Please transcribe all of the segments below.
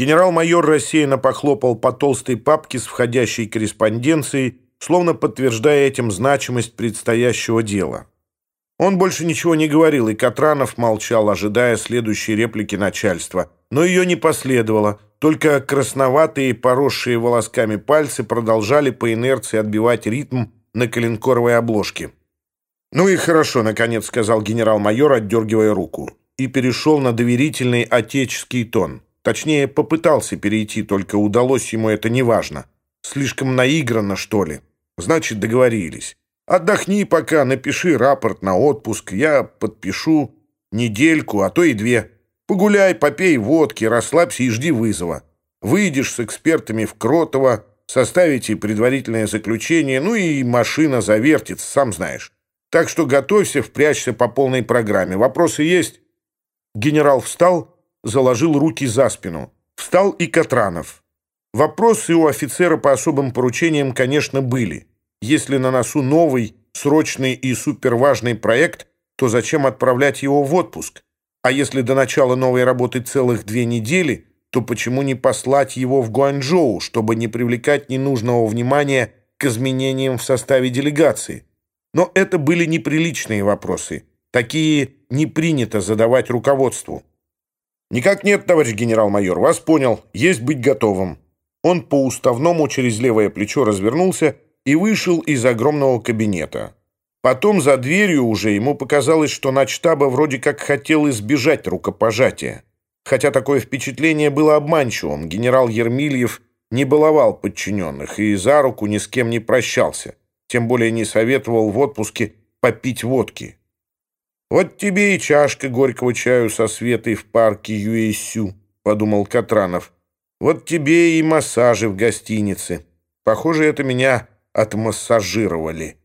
Генерал-майор рассеянно похлопал по толстой папке с входящей корреспонденцией, словно подтверждая этим значимость предстоящего дела. Он больше ничего не говорил, и Катранов молчал, ожидая следующей реплики начальства. Но ее не последовало, только красноватые, поросшие волосками пальцы продолжали по инерции отбивать ритм на коленкоровой обложке. «Ну и хорошо», — наконец сказал генерал-майор, отдергивая руку, и перешел на доверительный отеческий тон. Точнее, попытался перейти, только удалось ему это неважно. Слишком наиграно что ли. Значит, договорились. Отдохни пока, напиши рапорт на отпуск. Я подпишу недельку, а то и две. Погуляй, попей водки, расслабься и жди вызова. Выйдешь с экспертами в Кротово, составите предварительное заключение, ну и машина завертится, сам знаешь. Так что готовься, впрячься по полной программе. Вопросы есть?» Генерал встал заложил руки за спину, встал и Катранов. Вопросы у офицера по особым поручениям, конечно, были. Если на носу новый, срочный и суперважный проект, то зачем отправлять его в отпуск? А если до начала новой работы целых две недели, то почему не послать его в Гуанчжоу, чтобы не привлекать ненужного внимания к изменениям в составе делегации? Но это были неприличные вопросы. Такие не принято задавать руководству. «Никак нет, товарищ генерал-майор, вас понял. Есть быть готовым». Он по-уставному через левое плечо развернулся и вышел из огромного кабинета. Потом за дверью уже ему показалось, что начтаба вроде как хотел избежать рукопожатия. Хотя такое впечатление было обманчивым. Генерал Ермильев не баловал подчиненных и за руку ни с кем не прощался. Тем более не советовал в отпуске попить водки. «Вот тебе и чашка горького чаю со Светой в парке Юэсю», — подумал Катранов. «Вот тебе и массажи в гостинице. Похоже, это меня отмассажировали.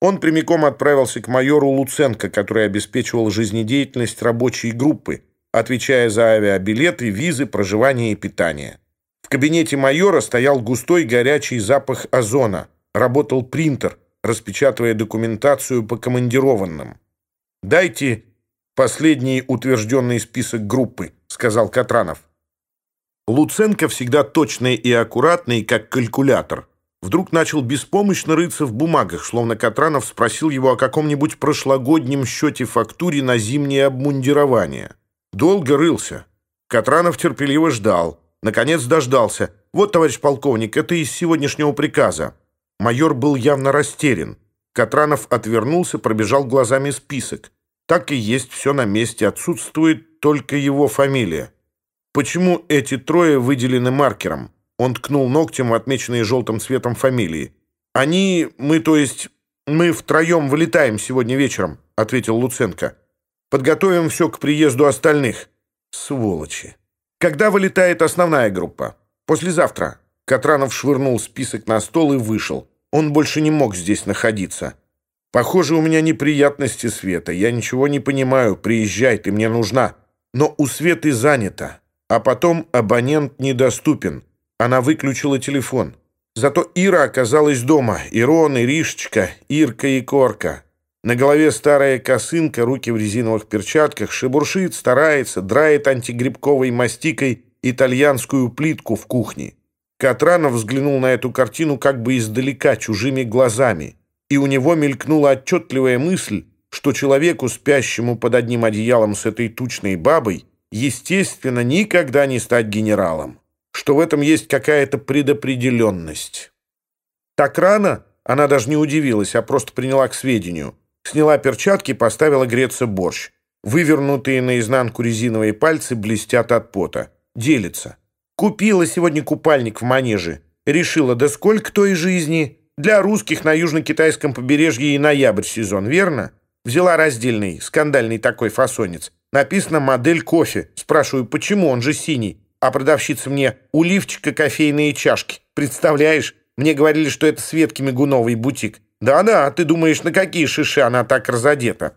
Он прямиком отправился к майору Луценко, который обеспечивал жизнедеятельность рабочей группы, отвечая за авиабилеты, визы, проживание и питание. В кабинете майора стоял густой горячий запах озона. Работал принтер, распечатывая документацию по командированным. «Дайте последний утвержденный список группы», — сказал Катранов. Луценко, всегда точный и аккуратный, как калькулятор, вдруг начал беспомощно рыться в бумагах, словно Катранов спросил его о каком-нибудь прошлогоднем счете-фактуре на зимнее обмундирование. Долго рылся. Катранов терпеливо ждал. Наконец дождался. «Вот, товарищ полковник, это из сегодняшнего приказа». Майор был явно растерян. Катранов отвернулся, пробежал глазами список. Так и есть, все на месте, отсутствует только его фамилия. Почему эти трое выделены маркером? Он ткнул ногтем в отмеченные желтым цветом фамилии. «Они, мы, то есть, мы втроем вылетаем сегодня вечером», — ответил Луценко. «Подготовим все к приезду остальных». «Сволочи!» «Когда вылетает основная группа?» «Послезавтра». Катранов швырнул список на стол и вышел. Он больше не мог здесь находиться. «Похоже, у меня неприятности, Света. Я ничего не понимаю. Приезжай, ты мне нужна». Но у Светы занято. А потом абонент недоступен. Она выключила телефон. Зато Ира оказалась дома. Ирон, Иришечка, Ирка и Корка. На голове старая косынка, руки в резиновых перчатках, шебуршит, старается, драет антигрибковой мастикой итальянскую плитку в кухне. Катранов взглянул на эту картину как бы издалека, чужими глазами. и у него мелькнула отчетливая мысль, что человеку, спящему под одним одеялом с этой тучной бабой, естественно, никогда не стать генералом, что в этом есть какая-то предопределенность. Так рано она даже не удивилась, а просто приняла к сведению. Сняла перчатки, поставила греться борщ. Вывернутые наизнанку резиновые пальцы блестят от пота. Делится. Купила сегодня купальник в манеже. Решила, да сколько той жизни. Для русских на южно-китайском побережье и ноябрь сезон, верно? Взяла раздельный, скандальный такой фасонец. Написано «Модель кофе». Спрашиваю, почему он же синий? А продавщица мне «У лифчика кофейные чашки». Представляешь? Мне говорили, что это Светки Мигуновой бутик. Да-да, а ты думаешь, на какие шиши она так разодета?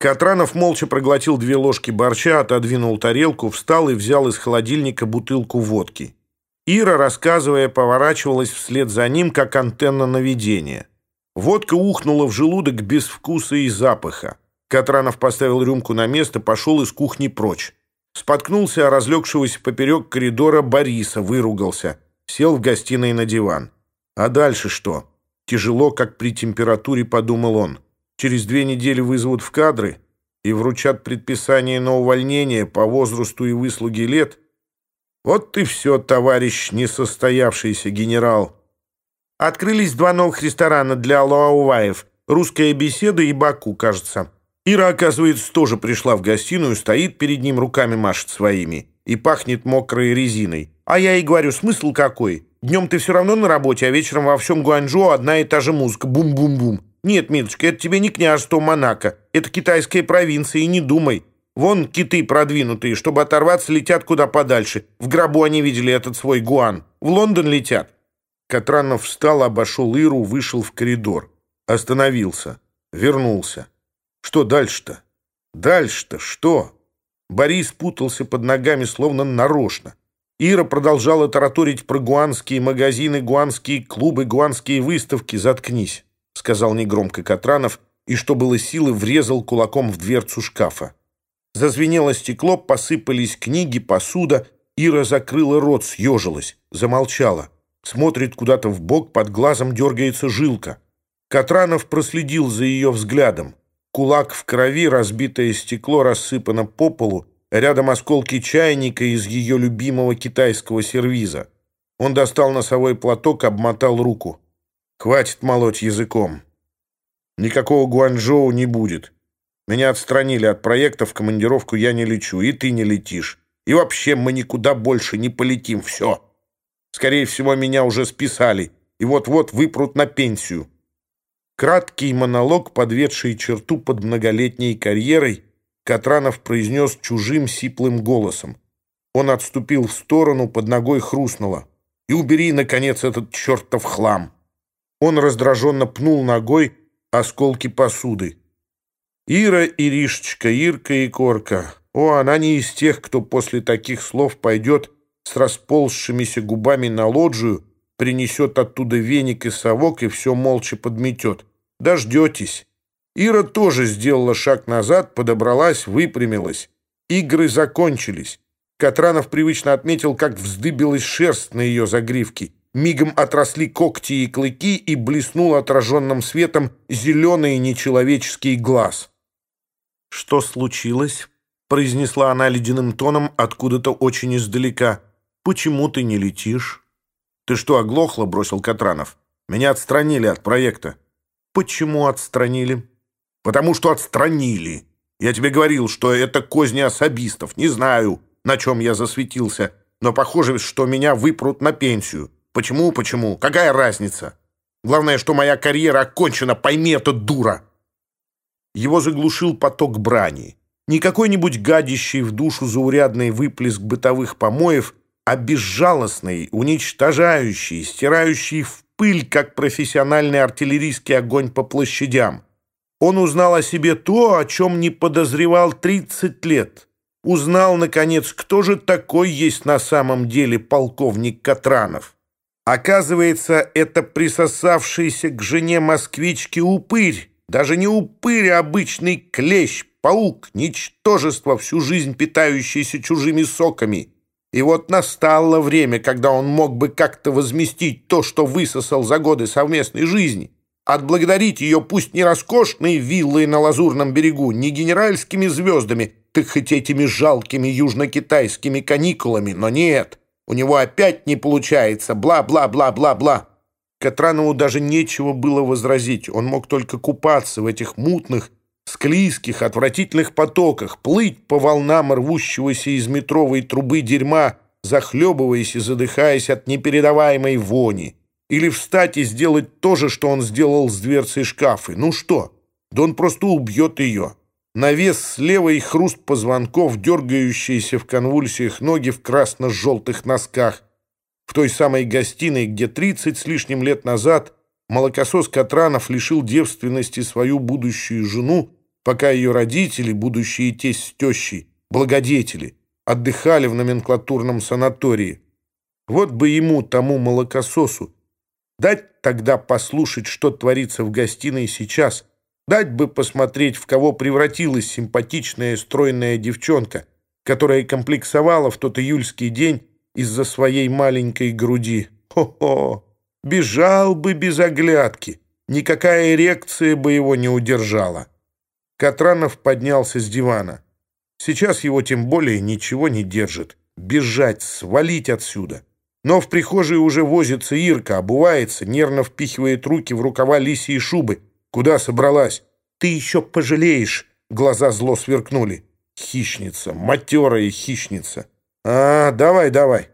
Катранов молча проглотил две ложки борща, отодвинул тарелку, встал и взял из холодильника бутылку водки. Ира, рассказывая, поворачивалась вслед за ним, как антенна наведения. Водка ухнула в желудок без вкуса и запаха. Катранов поставил рюмку на место, пошел из кухни прочь. Споткнулся о разлегшегося поперек коридора Бориса, выругался. Сел в гостиной на диван. А дальше что? Тяжело, как при температуре, подумал он. Через две недели вызовут в кадры и вручат предписание на увольнение по возрасту и выслуге лет – Вот ты все, товарищ несостоявшийся генерал. Открылись два новых ресторана для Лауваев. «Русская беседа» и «Баку», кажется. Ира, оказывается, тоже пришла в гостиную, стоит перед ним, руками машет своими и пахнет мокрой резиной. А я ей говорю, смысл какой? Днем ты все равно на работе, а вечером во всем Гуанчжоу одна и та же музыка. Бум-бум-бум. Нет, милочка, это тебе не княжество Монако. Это китайская провинция, и не думай. Вон киты продвинутые, чтобы оторваться, летят куда подальше. В гробу они видели этот свой Гуан. В Лондон летят. Катранов встал, обошел Иру, вышел в коридор. Остановился. Вернулся. Что дальше-то? Дальше-то что? Борис путался под ногами, словно нарочно. Ира продолжала тараторить про гуанские магазины, гуанские клубы, гуанские выставки. «Заткнись», — сказал негромко Катранов, и, что было силы, врезал кулаком в дверцу шкафа. Зазвенело стекло, посыпались книги, посуда. Ира закрыла рот, съежилась, замолчала. Смотрит куда-то в бок, под глазом дергается жилка. Катранов проследил за ее взглядом. Кулак в крови, разбитое стекло рассыпано по полу, рядом осколки чайника из ее любимого китайского сервиза. Он достал носовой платок, обмотал руку. «Хватит молоть языком. Никакого Гуанчжоу не будет. Меня отстранили от проекта, в командировку я не лечу, и ты не летишь. И вообще мы никуда больше не полетим, все. Скорее всего, меня уже списали, и вот-вот выпрут на пенсию. Краткий монолог, подведший черту под многолетней карьерой, Катранов произнес чужим сиплым голосом. Он отступил в сторону, под ногой хрустнуло. «И убери, наконец, этот чертов хлам!» Он раздраженно пнул ногой осколки посуды. Ира и Ришечка, Ирка и Корка. О, она не из тех, кто после таких слов пойдет с расползшимися губами на лоджию, принесет оттуда веник и совок и все молча подметет. Дождетесь. Ира тоже сделала шаг назад, подобралась, выпрямилась. Игры закончились. Катранов привычно отметил, как вздыбилась шерсть на ее загривке. Мигом отросли когти и клыки и блеснул отраженным светом зеленый нечеловеческий глаз.«Что случилось?» — произнесла она ледяным тоном откуда-то очень издалека. «Почему ты не летишь?» «Ты что, оглохла?» — бросил Катранов. «Меня отстранили от проекта». «Почему отстранили?» «Потому что отстранили. Я тебе говорил, что это козни особистов. Не знаю, на чем я засветился, но похоже, что меня выпрут на пенсию. Почему, почему? Какая разница? Главное, что моя карьера окончена, пойми это, дура!» Его заглушил поток брани. Не какой-нибудь гадящий в душу заурядный выплеск бытовых помоев — а безжалостный, уничтожающий, стирающий в пыль, как профессиональный артиллерийский огонь по площадям. Он узнал о себе то, о чем не подозревал 30 лет. Узнал, наконец, кто же такой есть на самом деле полковник Катранов. Оказывается, это присосавшийся к жене москвички упырь, даже не упырь, а обычный клещ, паук, ничтожество, всю жизнь питающийся чужими соками — и вот настало время, когда он мог бы как-то возместить то, что высосал за годы совместной жизни, отблагодарить ее пусть не роскошной виллой на Лазурном берегу, не генеральскими звездами, так хоть этими жалкими южно-китайскими каникулами, но нет, у него опять не получается, бла-бла-бла-бла-бла. Катранову даже нечего было возразить, он мог только купаться в этих мутных, склизких, отвратительных потоках, плыть по волнам рвущегося из метровой трубы дерьма, захлебываясь и задыхаясь от непередаваемой вони. Или встать и сделать то же, что он сделал с дверцей шкафа. Ну что? Да он просто убьет ее. Навес слева и хруст позвонков, дергающиеся в конвульсиях ноги в красно-желтых носках. В той самой гостиной, где 30 с лишним лет назад молокосос Катранов лишил девственности свою будущую жену, пока ее родители, будущие тесть с тещей, благодетели, отдыхали в номенклатурном санатории. Вот бы ему, тому молокососу, дать тогда послушать, что творится в гостиной сейчас, дать бы посмотреть, в кого превратилась симпатичная стройная девчонка, которая комплексовала в тот июльский день из-за своей маленькой груди. Хо-хо! Бежал бы без оглядки. Никакая эрекция бы его не удержала. Катранов поднялся с дивана. Сейчас его тем более ничего не держит. Бежать, свалить отсюда. Но в прихожей уже возится Ирка, обувается, нервно впихивает руки в рукава лисьей шубы. Куда собралась? Ты еще пожалеешь. Глаза зло сверкнули. Хищница, матерая хищница. А, давай, давай.